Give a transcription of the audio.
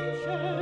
picture